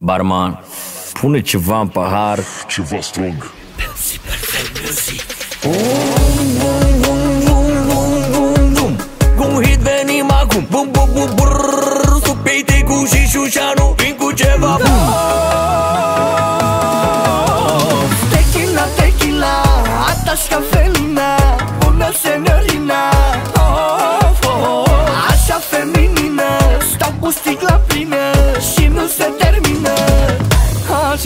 Barman, pune ceva în pahar Ceva strong Cu un hit venim acum Bum bum bum brrrr Sub peite cu și șușanu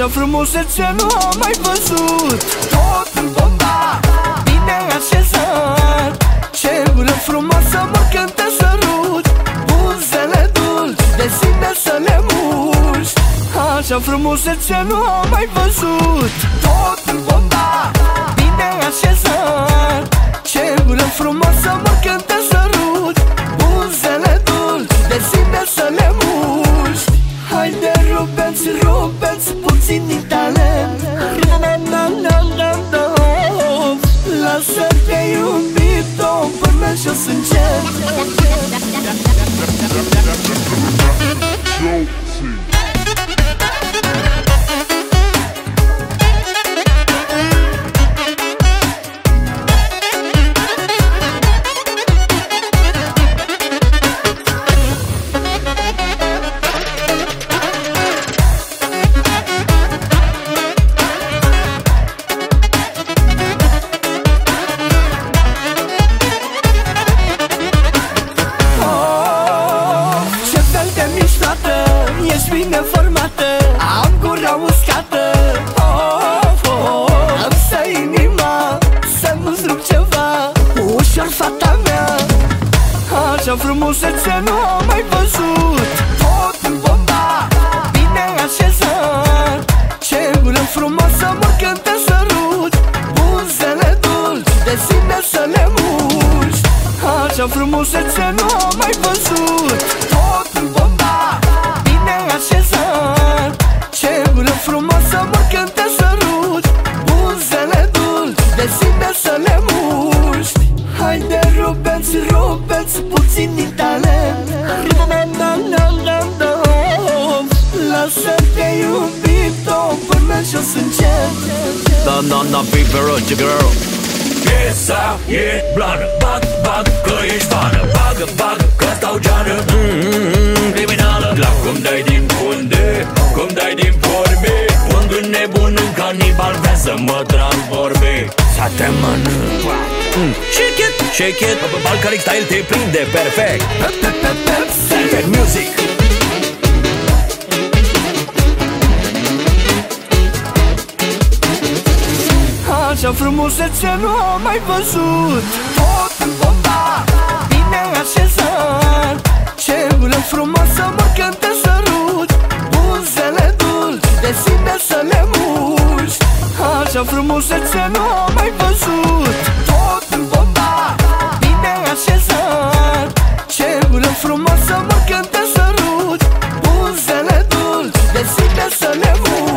Așa frumusețe nu am mai văzut. Tot în bomba Bine așezat. Ce gură frumoasă mă cântă sărut Buzele dulci De sine să le muști Așa frumusețe nu am mai văzut. Tot în bomba Bine așezat. Ce gură frumoasă mă cântă sărut Buzele dulci De sine să le muști Haide rupeți, rupeți puțin din talent Na, na, na, na, na. Lasă-te iubito până jos încet Josie bine formată Am gura uscată. Oh, oh, Am să inima Să nu-ți rup ceva Ușor fata mea. Așa frumusețe nu am mai văzut. Tot în bomba Bine așezat. Ce gură frumoasă mă cântă sărut Buzele dulci De sine să le muști Așa frumusețe nu am mai văzut. Tot Da, da, da, piperoce, girl Piesa e blană. Bag, bag, că ești fană. Bagă, bagă, că stau geană. Mm-hmm, Criminală. La cum dai din funde Cum dai din porbe Un gând nebun în canibal Vrea să mă transforme. Să te mănânc. Mm. Shake it, shake it. Balcanic style te prinde perfect. Perfect Așa frumusețe nu am mai văzut. Tot în bomba, bine așezat. Ce gulă frumoasă mă cântă sărut. Buzele dulci, de sine să le muși Așa frumusețe nu am mai văzut. Tot în bomba, bine așezat. Ce gulă frumoasă mă cântă sărut. Buzele dulci, de sine să le muși